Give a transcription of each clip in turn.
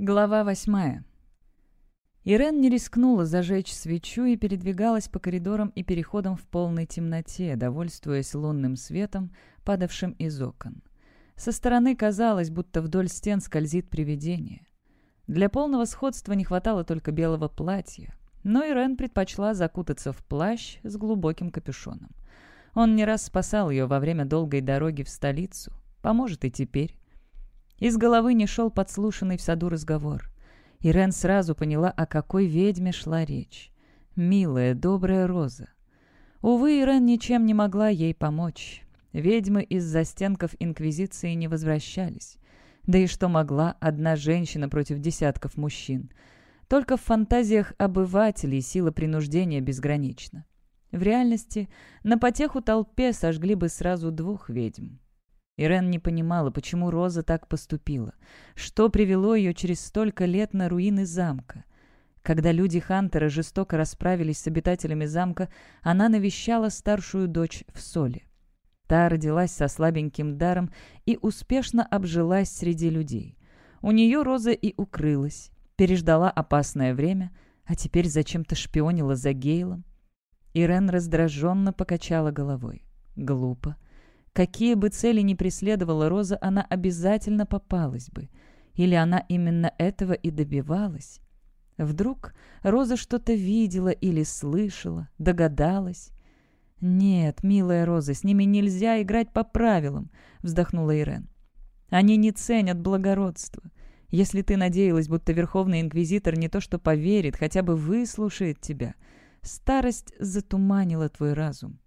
Глава восьмая. Ирен не рискнула зажечь свечу и передвигалась по коридорам и переходам в полной темноте, довольствуясь лунным светом, падавшим из окон. Со стороны казалось, будто вдоль стен скользит привидение. Для полного сходства не хватало только белого платья, но Ирен предпочла закутаться в плащ с глубоким капюшоном. Он не раз спасал ее во время долгой дороги в столицу, поможет и теперь. Из головы не шел подслушанный в саду разговор. Ирен сразу поняла, о какой ведьме шла речь. Милая, добрая Роза. Увы, Ирен ничем не могла ей помочь. Ведьмы из застенков Инквизиции не возвращались. Да и что могла одна женщина против десятков мужчин? Только в фантазиях обывателей сила принуждения безгранична. В реальности на потеху толпе сожгли бы сразу двух ведьм. Ирен не понимала, почему Роза так поступила. Что привело ее через столько лет на руины замка? Когда люди Хантера жестоко расправились с обитателями замка, она навещала старшую дочь в Соле. Та родилась со слабеньким даром и успешно обжилась среди людей. У нее Роза и укрылась, переждала опасное время, а теперь зачем-то шпионила за Гейлом. Ирен раздраженно покачала головой. Глупо. Какие бы цели ни преследовала Роза, она обязательно попалась бы. Или она именно этого и добивалась? Вдруг Роза что-то видела или слышала, догадалась. «Нет, милая Роза, с ними нельзя играть по правилам», — вздохнула Ирен. «Они не ценят благородство. Если ты надеялась, будто Верховный Инквизитор не то что поверит, хотя бы выслушает тебя, старость затуманила твой разум.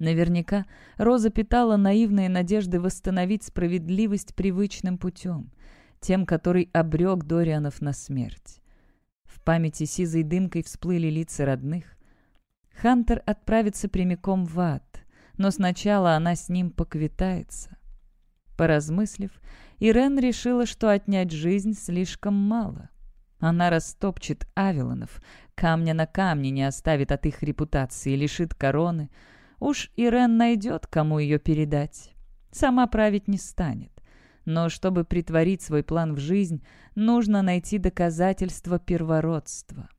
Наверняка Роза питала наивные надежды восстановить справедливость привычным путем, тем, который обрек Дорианов на смерть. В памяти сизой дымкой всплыли лица родных. Хантер отправится прямиком в ад, но сначала она с ним поквитается. Поразмыслив, Ирен решила, что отнять жизнь слишком мало. Она растопчет Авилонов, камня на камне не оставит от их репутации, лишит короны — Уж Ирен найдет, кому ее передать. Сама править не станет. Но чтобы притворить свой план в жизнь, нужно найти доказательства первородства.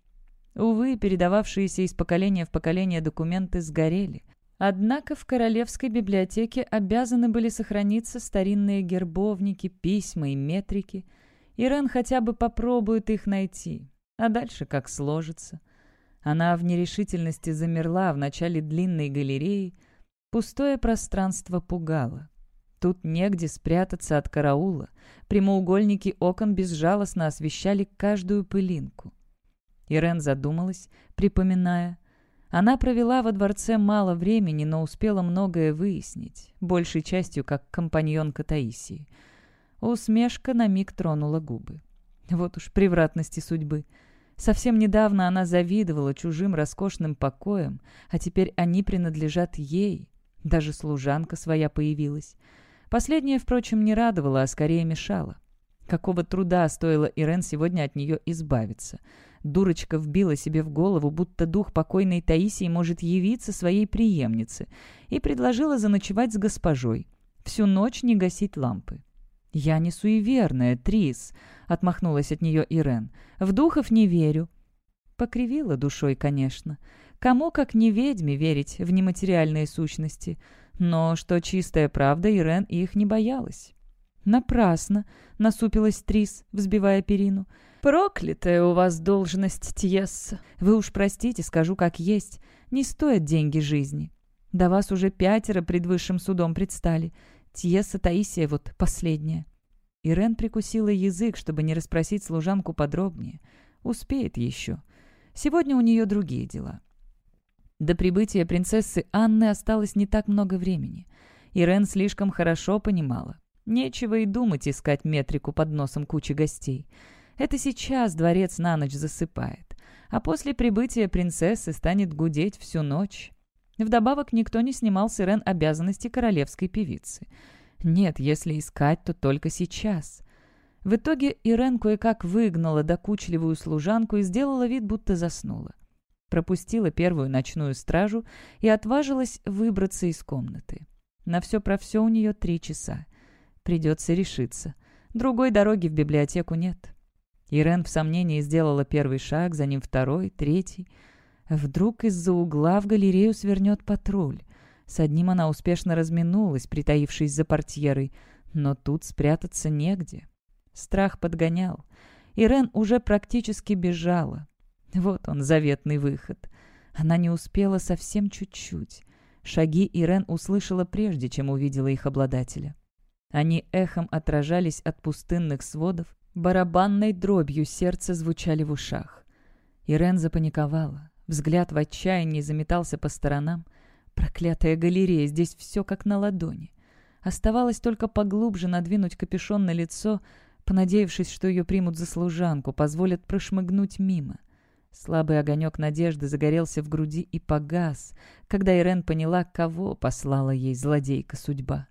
Увы, передававшиеся из поколения в поколение документы сгорели. Однако в Королевской библиотеке обязаны были сохраниться старинные гербовники, письма и метрики. Ирен хотя бы попробует их найти, а дальше как сложится – она в нерешительности замерла в начале длинной галереи. Пустое пространство пугало. Тут негде спрятаться от караула. Прямоугольники окон безжалостно освещали каждую пылинку. Ирен задумалась, припоминая. Она провела во дворце мало времени, но успела многое выяснить, большей частью как компаньонка Таисии. Усмешка на миг тронула губы. Вот уж превратности судьбы — Совсем недавно она завидовала чужим роскошным покоям, а теперь они принадлежат ей. Даже служанка своя появилась. Последняя, впрочем, не радовала, а скорее мешала. Какого труда стоило Ирен сегодня от нее избавиться. Дурочка вбила себе в голову, будто дух покойной Таисии может явиться своей преемнице, и предложила заночевать с госпожой. Всю ночь не гасить лампы. «Я не суеверная, Трис», — отмахнулась от нее Ирен. «В духов не верю». Покривила душой, конечно. Кому, как не ведьме, верить в нематериальные сущности. Но что чистая правда, Ирен их не боялась. «Напрасно», — насупилась Трис, взбивая перину. «Проклятая у вас должность, Тьесса. Вы уж простите, скажу как есть. Не стоят деньги жизни. До вас уже пятеро пред высшим судом предстали. Тьеса Таисия вот последняя». Ирен прикусила язык, чтобы не расспросить служанку подробнее. Успеет еще. Сегодня у нее другие дела. До прибытия принцессы Анны осталось не так много времени. Ирен слишком хорошо понимала. Нечего и думать искать метрику под носом кучи гостей. Это сейчас дворец на ночь засыпает. А после прибытия принцессы станет гудеть всю ночь. Вдобавок никто не снимал с Ирен обязанности королевской певицы. Нет, если искать, то только сейчас. В итоге Ирен кое-как выгнала докучливую служанку и сделала вид, будто заснула. Пропустила первую ночную стражу и отважилась выбраться из комнаты. На все про все у нее три часа. Придется решиться. Другой дороги в библиотеку нет. Ирен в сомнении сделала первый шаг, за ним второй, третий. Вдруг из-за угла в галерею свернет патруль. С одним она успешно разминулась, притаившись за портьерой, но тут спрятаться негде. Страх подгонял. Ирен уже практически бежала. Вот он, заветный выход. Она не успела совсем чуть-чуть. Шаги Ирен услышала прежде, чем увидела их обладателя. Они эхом отражались от пустынных сводов, барабанной дробью сердца звучали в ушах. Ирен запаниковала. Взгляд в отчаянии заметался по сторонам. Проклятая галерея, здесь все как на ладони. Оставалось только поглубже надвинуть капюшон на лицо, понадеявшись, что ее примут за служанку, позволят прошмыгнуть мимо. Слабый огонек надежды загорелся в груди и погас, когда Ирен поняла, кого послала ей злодейка судьба.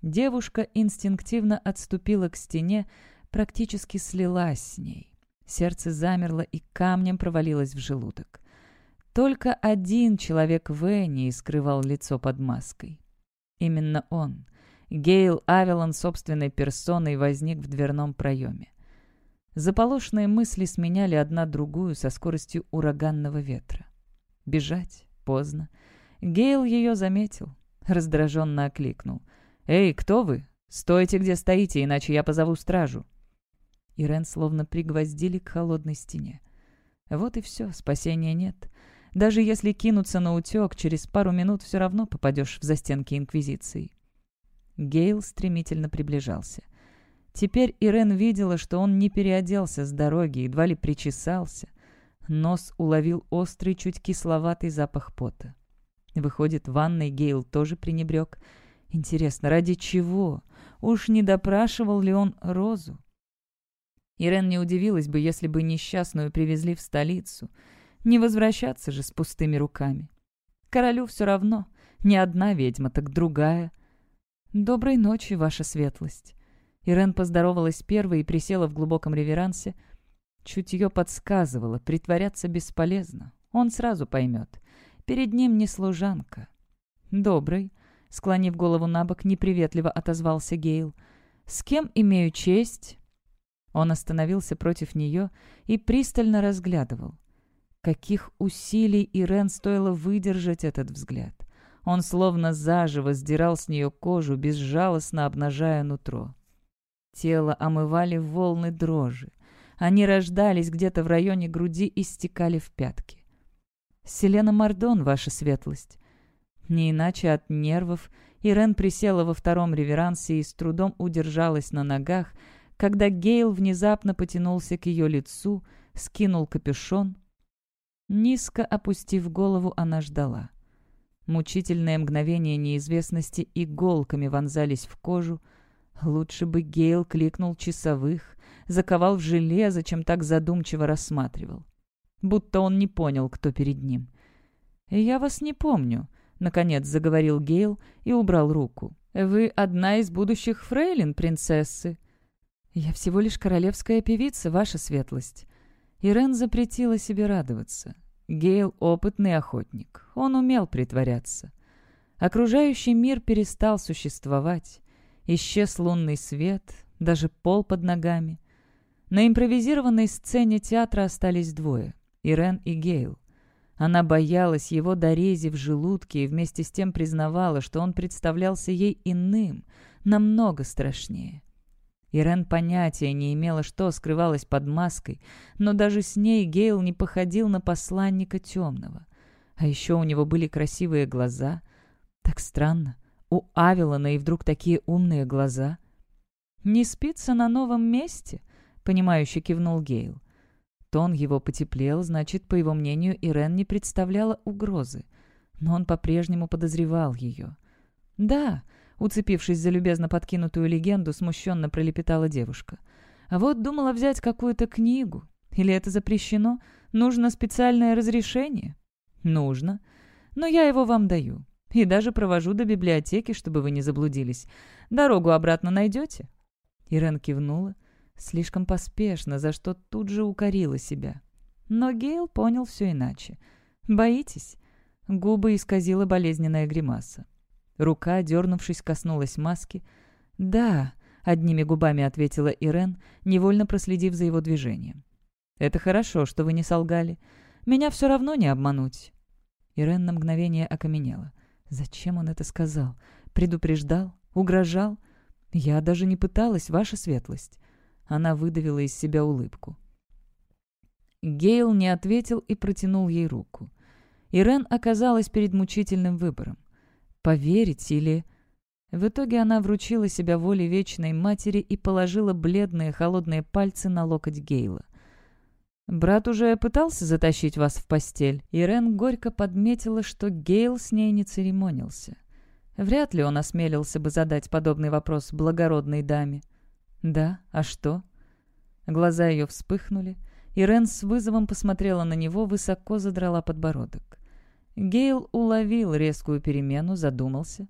Девушка инстинктивно отступила к стене, практически слилась с ней. Сердце замерло и камнем провалилось в желудок. Только один человек в Энни скрывал лицо под маской. Именно он, Гейл Авелон собственной персоной, возник в дверном проеме. Заполошенные мысли сменяли одна другую со скоростью ураганного ветра. Бежать поздно. Гейл ее заметил, раздраженно окликнул. «Эй, кто вы? Стойте, где стоите, иначе я позову стражу». Ирен словно пригвоздили к холодной стене. Вот и все, спасения нет. Даже если кинуться на утек, через пару минут все равно попадешь в застенки Инквизиции. Гейл стремительно приближался. Теперь Ирен видела, что он не переоделся с дороги, едва ли причесался. Нос уловил острый, чуть кисловатый запах пота. Выходит, ванной Гейл тоже пренебрег. Интересно, ради чего? Уж не допрашивал ли он Розу? Ирен не удивилась бы, если бы несчастную привезли в столицу — не возвращаться же с пустыми руками. Королю все равно. Не одна ведьма, так другая. «Доброй ночи, ваша светлость». Ирен поздоровалась первой и присела в глубоком реверансе. Чутье подсказывало, притворяться бесполезно. Он сразу поймет. Перед ним не служанка. «Добрый», — склонив голову на бок, неприветливо отозвался Гейл. «С кем имею честь?» Он остановился против нее и пристально разглядывал. Каких усилий Ирен стоило выдержать этот взгляд. Он словно заживо сдирал с нее кожу, безжалостно обнажая нутро. Тело омывали волны дрожи. Они рождались где-то в районе груди и стекали в пятки. «Селена Мардон, ваша светлость!» Не иначе от нервов Ирен присела во втором реверансе и с трудом удержалась на ногах, когда Гейл внезапно потянулся к ее лицу, скинул капюшон — Низко опустив голову, она ждала. Мучительное мгновение неизвестности иголками вонзались в кожу. Лучше бы Гейл кликнул часовых, заковал в железо, чем так задумчиво рассматривал. Будто он не понял, кто перед ним. «Я вас не помню», — наконец заговорил Гейл и убрал руку. «Вы одна из будущих фрейлин, принцессы». «Я всего лишь королевская певица, ваша светлость». Ирен запретила себе радоваться. Гейл — опытный охотник. Он умел притворяться. Окружающий мир перестал существовать. Исчез лунный свет, даже пол под ногами. На импровизированной сцене театра остались двое — Ирен и Гейл. Она боялась его дорези в желудке и вместе с тем признавала, что он представлялся ей иным, намного страшнее. Ирен понятия не имела, что скрывалось под маской, но даже с ней Гейл не походил на посланника темного. А еще у него были красивые глаза. Так странно. У Авелона и вдруг такие умные глаза. «Не спится на новом месте?» — понимающе кивнул Гейл. Тон его потеплел, значит, по его мнению, Ирен не представляла угрозы. Но он по-прежнему подозревал ее. «Да», Уцепившись за любезно подкинутую легенду, смущенно пролепетала девушка. «А вот думала взять какую-то книгу. Или это запрещено? Нужно специальное разрешение?» «Нужно. Но я его вам даю. И даже провожу до библиотеки, чтобы вы не заблудились. Дорогу обратно найдете?» Ирен кивнула. Слишком поспешно, за что тут же укорила себя. Но Гейл понял все иначе. «Боитесь?» Губы исказила болезненная гримаса. Рука, дернувшись, коснулась маски. «Да», одними губами ответила Ирен, невольно проследив за его движением. «Это хорошо, что вы не солгали. Меня все равно не обмануть». Ирен на мгновение окаменела. Зачем он это сказал? Предупреждал? Угрожал? Я даже не пыталась, ваша светлость. Она выдавила из себя улыбку. Гейл не ответил и протянул ей руку. Ирен оказалась перед мучительным выбором. Поверить или... В итоге она вручила себя воле вечной матери и положила бледные холодные пальцы на локоть Гейла. «Брат уже пытался затащить вас в постель?» Ирен горько подметила, что Гейл с ней не церемонился. Вряд ли он осмелился бы задать подобный вопрос благородной даме. «Да, а что?» Глаза ее вспыхнули. Ирен с вызовом посмотрела на него, высоко задрала подбородок. Гейл уловил резкую перемену, задумался.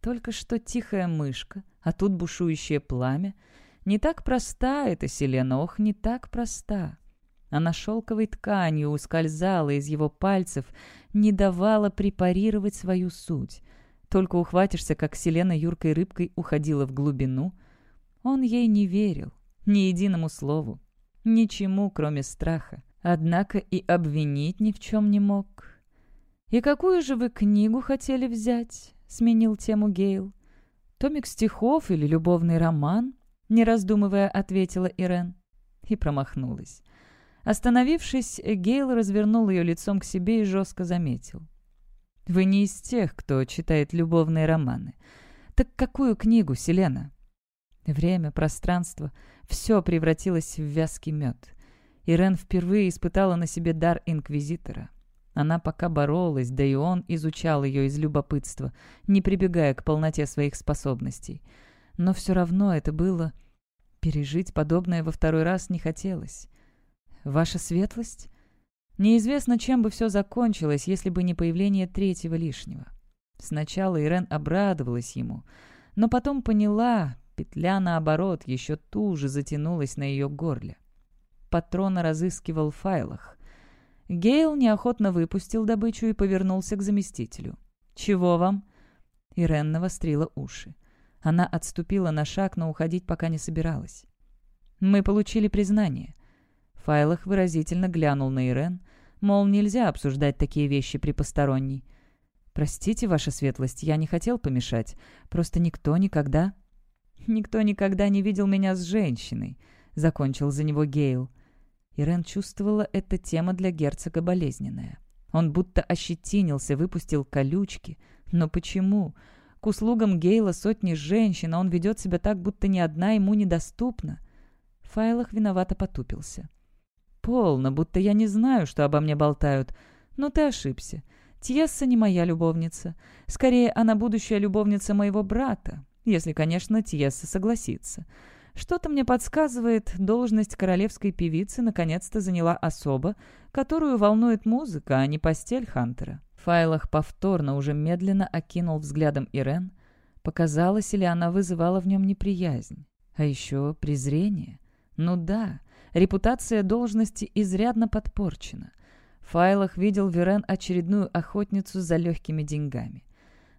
Только что тихая мышка, а тут бушующее пламя. Не так проста эта Селена, ох, не так проста. Она шелковой тканью ускользала из его пальцев, не давала препарировать свою суть. Только ухватишься, как Селена юркой рыбкой уходила в глубину. Он ей не верил, ни единому слову, ничему, кроме страха. Однако и обвинить ни в чем не мог. «И какую же вы книгу хотели взять?» — сменил тему Гейл. «Томик стихов или любовный роман?» — не раздумывая, ответила Ирен. И промахнулась. Остановившись, Гейл развернул ее лицом к себе и жестко заметил. «Вы не из тех, кто читает любовные романы. Так какую книгу, Селена?» Время, пространство — все превратилось в вязкий мед. Ирен впервые испытала на себе дар инквизитора. Она пока боролась, да и он изучал ее из любопытства, не прибегая к полноте своих способностей. Но все равно это было... Пережить подобное во второй раз не хотелось. «Ваша светлость?» Неизвестно, чем бы все закончилось, если бы не появление третьего лишнего. Сначала Ирен обрадовалась ему, но потом поняла, петля наоборот еще туже затянулась на ее горле. Патрона разыскивал в файлах. Гейл неохотно выпустил добычу и повернулся к заместителю. «Чего вам?» Ирен навострила уши. Она отступила на шаг, но уходить пока не собиралась. «Мы получили признание». Файлах выразительно глянул на Ирен, мол, нельзя обсуждать такие вещи при посторонней. «Простите, ваша светлость, я не хотел помешать. Просто никто никогда...» «Никто никогда не видел меня с женщиной», — закончил за него Гейл. Ирен чувствовала, эта тема для герцога болезненная. Он будто ощетинился, выпустил колючки. Но почему? К услугам Гейла сотни женщин, а он ведет себя так, будто ни одна ему недоступна. Файлах виновато потупился. «Полно, будто я не знаю, что обо мне болтают. Но ты ошибся. Тьесса не моя любовница. Скорее, она будущая любовница моего брата, если, конечно, Тьесса согласится. Что-то мне подсказывает, должность королевской певицы наконец-то заняла особа, которую волнует музыка, а не постель Хантера. Файлах повторно уже медленно окинул взглядом Ирен. Показалось ли она вызывала в нем неприязнь? А еще презрение? Ну да, репутация должности изрядно подпорчена. Файлах видел в Ирен очередную охотницу за легкими деньгами.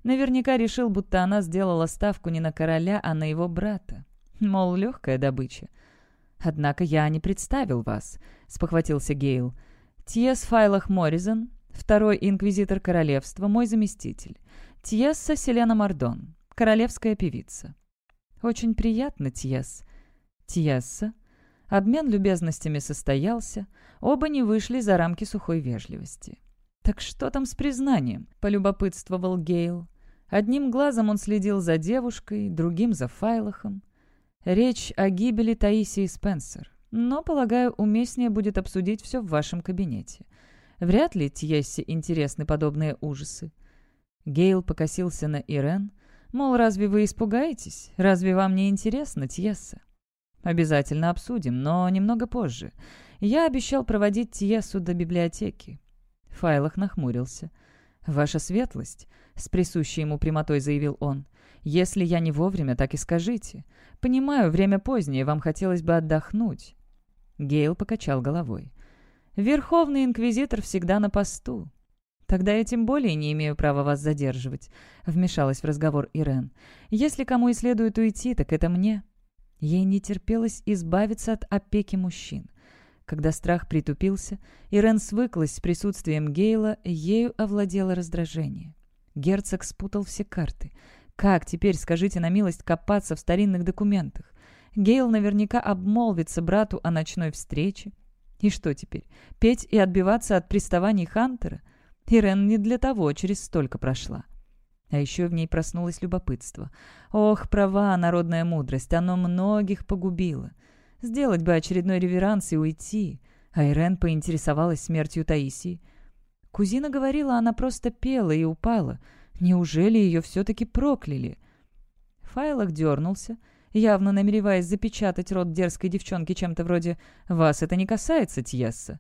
Наверняка решил, будто она сделала ставку не на короля, а на его брата. Мол, легкая добыча. «Однако я не представил вас», — спохватился Гейл. «Тьес Файлах Морризон, второй инквизитор королевства, мой заместитель. Тьесса Селена Мардон, королевская певица». «Очень приятно, Тьес». «Тьесса». Обмен любезностями состоялся, оба не вышли за рамки сухой вежливости. «Так что там с признанием?» — полюбопытствовал Гейл. Одним глазом он следил за девушкой, другим — за Файлахом. Речь о гибели Таисии Спенсер. Но, полагаю, уместнее будет обсудить все в вашем кабинете. Вряд ли Тьессе интересны подобные ужасы. Гейл покосился на Ирен. Мол, разве вы испугаетесь? Разве вам не интересно, Тьесса? Обязательно обсудим, но немного позже. Я обещал проводить Тьессу до библиотеки. Файлах нахмурился. «Ваша светлость», — с присущей ему прямотой заявил он, если я не вовремя, так и скажите. Понимаю, время позднее, вам хотелось бы отдохнуть». Гейл покачал головой. «Верховный инквизитор всегда на посту». «Тогда я тем более не имею права вас задерживать», — вмешалась в разговор Ирен. «Если кому и следует уйти, так это мне». Ей не терпелось избавиться от опеки мужчин. Когда страх притупился, Ирен свыклась с присутствием Гейла, ею овладело раздражение. Герцог спутал все карты. Как теперь, скажите на милость, копаться в старинных документах? Гейл наверняка обмолвится брату о ночной встрече. И что теперь, петь и отбиваться от приставаний Хантера? Ирен не для того через столько прошла. А еще в ней проснулось любопытство. Ох, права народная мудрость, оно многих погубило. Сделать бы очередной реверанс и уйти. А Ирен поинтересовалась смертью Таисии. Кузина говорила, она просто пела и упала. Неужели ее все-таки прокляли? Файлах дернулся, явно намереваясь запечатать рот дерзкой девчонки чем-то вроде «Вас это не касается, Тьесса».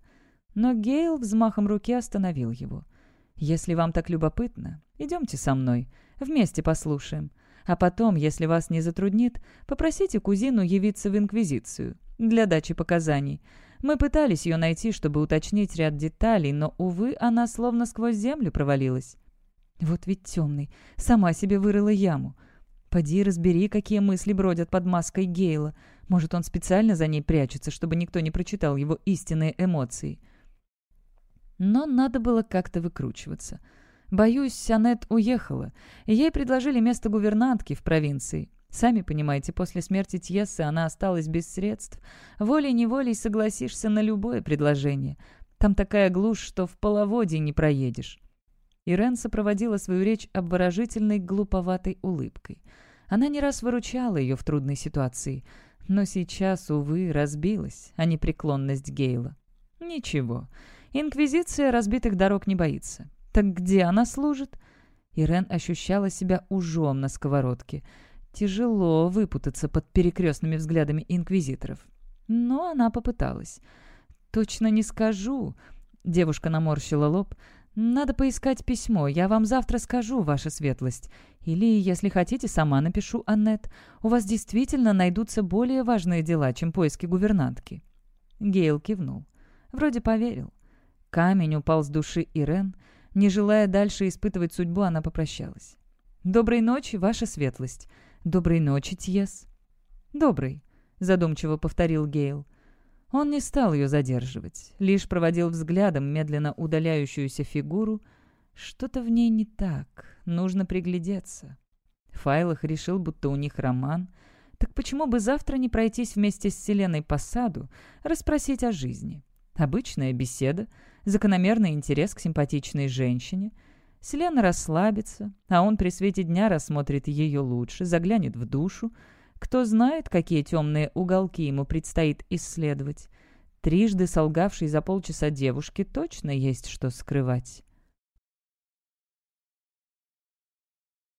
Но Гейл взмахом руки остановил его. «Если вам так любопытно, идемте со мной, вместе послушаем. А потом, если вас не затруднит, попросите кузину явиться в Инквизицию для дачи показаний. Мы пытались ее найти, чтобы уточнить ряд деталей, но, увы, она словно сквозь землю провалилась. Вот ведь темный, сама себе вырыла яму. Поди разбери, какие мысли бродят под маской Гейла. Может, он специально за ней прячется, чтобы никто не прочитал его истинные эмоции. Но надо было как-то выкручиваться. Боюсь, Аннет уехала, ей предложили место гувернантки в провинции. Сами понимаете, после смерти Тьессы она осталась без средств. Волей-неволей согласишься на любое предложение. Там такая глушь, что в половодье не проедешь. Ирен сопроводила свою речь обворожительной, глуповатой улыбкой. Она не раз выручала ее в трудной ситуации, но сейчас, увы, разбилась, а не преклонность Гейла. Ничего, Инквизиция разбитых дорог не боится. Так где она служит? Ирен ощущала себя ужом на сковородке. Тяжело выпутаться под перекрестными взглядами инквизиторов. Но она попыталась. «Точно не скажу», — девушка наморщила лоб. «Надо поискать письмо. Я вам завтра скажу, ваша светлость. Или, если хотите, сама напишу, Аннет. У вас действительно найдутся более важные дела, чем поиски гувернантки». Гейл кивнул. Вроде поверил. Камень упал с души Ирен. Не желая дальше испытывать судьбу, она попрощалась. «Доброй ночи, ваша светлость». «Доброй ночи, Тьес». «Добрый», — задумчиво повторил Гейл. Он не стал ее задерживать, лишь проводил взглядом медленно удаляющуюся фигуру. Что-то в ней не так, нужно приглядеться. Файлах решил, будто у них роман. Так почему бы завтра не пройтись вместе с Селеной по саду, расспросить о жизни? Обычная беседа, закономерный интерес к симпатичной женщине. Селена расслабится, а он при свете дня рассмотрит ее лучше, заглянет в душу. Кто знает, какие темные уголки ему предстоит исследовать. Трижды солгавшей за полчаса девушке точно есть что скрывать.